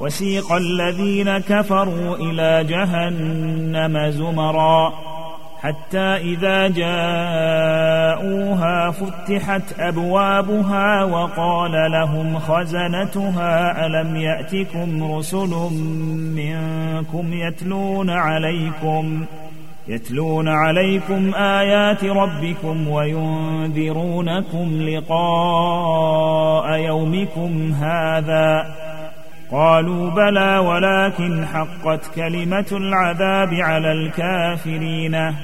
وسيق الذين كفروا إلى جهنم زمرا حتى إذا جاءوها فتحت أبوابها وقال لهم خزنتها ألم يأتكم رسل منكم يتلون عليكم يتلون عليكم آيات ربكم وينذرونكم لقاء يومكم هذا قالوا بلى ولكن حقت كلمة العذاب على الكافرين.